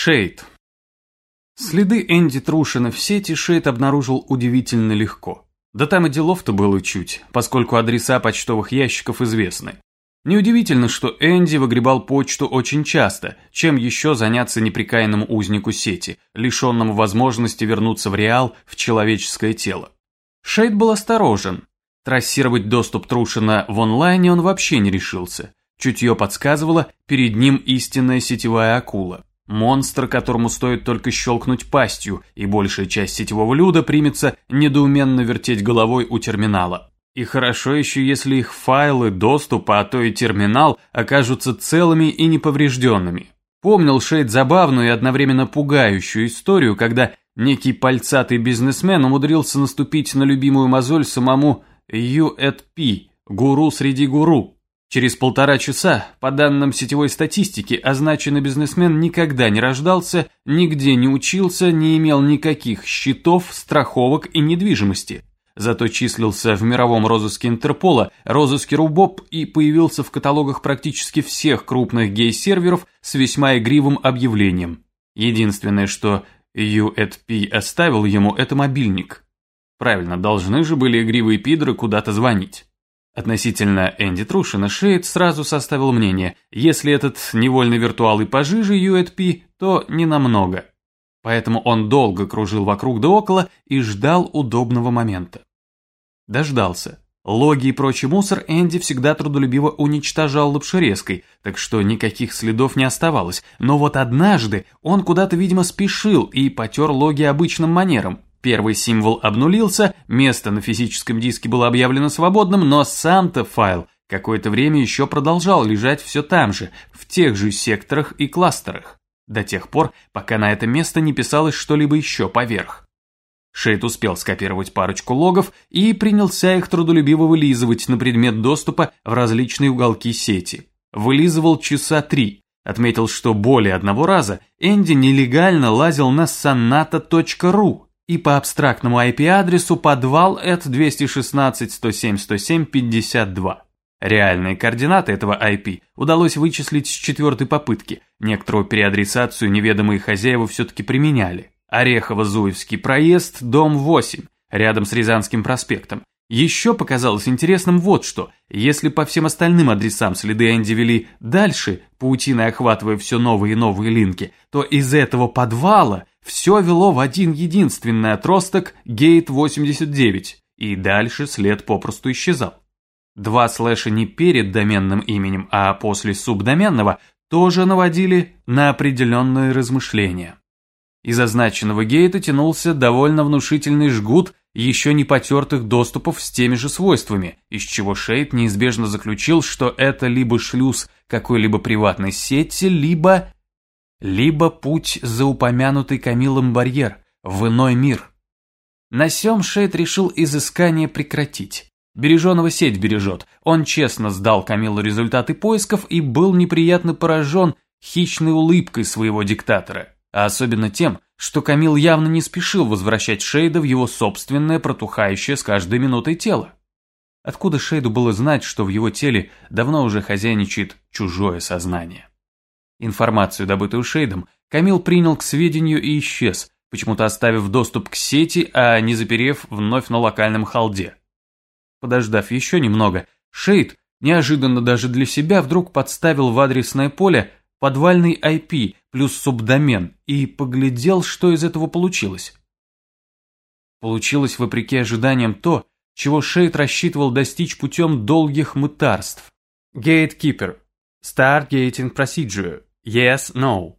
Шейд. Следы Энди Трушина в сети Шейд обнаружил удивительно легко. Да там и делов-то было чуть, поскольку адреса почтовых ящиков известны. Неудивительно, что Энди выгребал почту очень часто, чем еще заняться неприкаянному узнику сети, лишенному возможности вернуться в реал, в человеческое тело. Шейд был осторожен. Трассировать доступ Трушина в онлайне он вообще не решился. Чутье подсказывало, перед ним истинная сетевая акула. Монстр, которому стоит только щелкнуть пастью, и большая часть сетевого люда примется недоуменно вертеть головой у терминала. И хорошо еще, если их файлы, доступ, а то и терминал окажутся целыми и неповрежденными. Помнил Шейд забавную и одновременно пугающую историю, когда некий пальцатый бизнесмен умудрился наступить на любимую мозоль самому UEP, гуру среди гуру. Через полтора часа, по данным сетевой статистики, означенный бизнесмен никогда не рождался, нигде не учился, не имел никаких счетов, страховок и недвижимости. Зато числился в мировом розыске Интерпола, розыске Рубоп и появился в каталогах практически всех крупных гей-серверов с весьма игривым объявлением. Единственное, что UEP оставил ему, это мобильник. Правильно, должны же были игривые пидры куда-то звонить. Относительно Энди Трушина Шейд сразу составил мнение, если этот невольный виртуал и пожиже UEP, то не намного. Поэтому он долго кружил вокруг да около и ждал удобного момента. Дождался. Логи и прочий мусор Энди всегда трудолюбиво уничтожал лапшерезкой, так что никаких следов не оставалось. Но вот однажды он куда-то, видимо, спешил и потер логи обычным манером. Первый символ обнулился, место на физическом диске было объявлено свободным, но сам-то файл какое-то время еще продолжал лежать все там же, в тех же секторах и кластерах, до тех пор, пока на это место не писалось что-либо еще поверх. Шейд успел скопировать парочку логов и принялся их трудолюбиво вылизывать на предмет доступа в различные уголки сети. Вылизывал часа три. Отметил, что более одного раза Энди нелегально лазил на sonata.ru, и по абстрактному IP-адресу подвал at 216.107.107.52. Реальные координаты этого IP удалось вычислить с четвертой попытки, некоторую переадресацию неведомые хозяева все-таки применяли. Орехово-Зуевский проезд, дом 8, рядом с Рязанским проспектом. Еще показалось интересным вот что, если по всем остальным адресам следы Энди вели дальше, паутиной охватывая все новые и новые линки, то из этого подвала все вело в один единственный отросток Гейт 89, и дальше след попросту исчезал. Два слэша не перед доменным именем, а после субдоменного тоже наводили на определенные размышления. Из означенного гейта тянулся довольно внушительный жгут еще не потертых доступов с теми же свойствами, из чего Шейд неизбежно заключил, что это либо шлюз какой-либо приватной сети, либо либо путь за упомянутый Камилом барьер в иной мир. На сём Шейд решил изыскание прекратить. Береженого сеть бережет. Он честно сдал Камилу результаты поисков и был неприятно поражен хищной улыбкой своего диктатора. А особенно тем, что Камил явно не спешил возвращать Шейда в его собственное протухающее с каждой минутой тело. Откуда Шейду было знать, что в его теле давно уже хозяйничает чужое сознание? Информацию, добытую Шейдом, Камил принял к сведению и исчез, почему-то оставив доступ к сети, а не заперев вновь на локальном халде. Подождав еще немного, Шейд, неожиданно даже для себя, вдруг подставил в адресное поле подвальный IP плюс субдомен и поглядел, что из этого получилось. Получилось, вопреки ожиданиям, то, чего Шейд рассчитывал достичь путем долгих мытарств. Gatekeeper. Start Gating Procedure. Yes, no.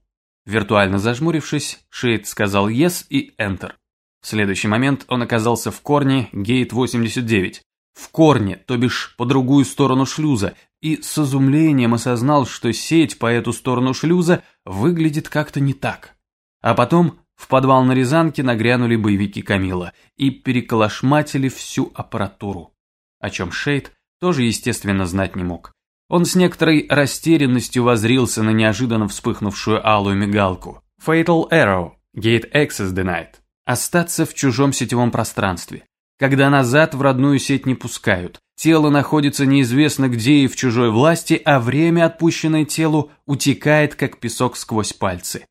Виртуально зажмурившись, Шейд сказал yes и enter. В следующий момент он оказался в корне Gate 89. В корне, то бишь по другую сторону шлюза, и с изумлением осознал, что сеть по эту сторону шлюза выглядит как-то не так. А потом в подвал на Рязанке нагрянули боевики Камила и переколошматили всю аппаратуру. О чем Шейд тоже, естественно, знать не мог. Он с некоторой растерянностью возрился на неожиданно вспыхнувшую алую мигалку. Fatal Arrow. Gate Access Denied. Остаться в чужом сетевом пространстве. Когда назад в родную сеть не пускают. Тело находится неизвестно где и в чужой власти, а время, отпущенное телу, утекает, как песок сквозь пальцы.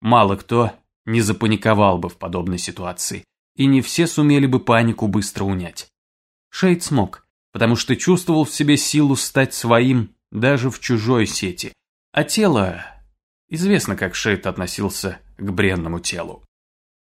Мало кто не запаниковал бы в подобной ситуации, и не все сумели бы панику быстро унять. Шейд смог, потому что чувствовал в себе силу стать своим даже в чужой сети, а тело... Известно, как Шейд относился к бренному телу.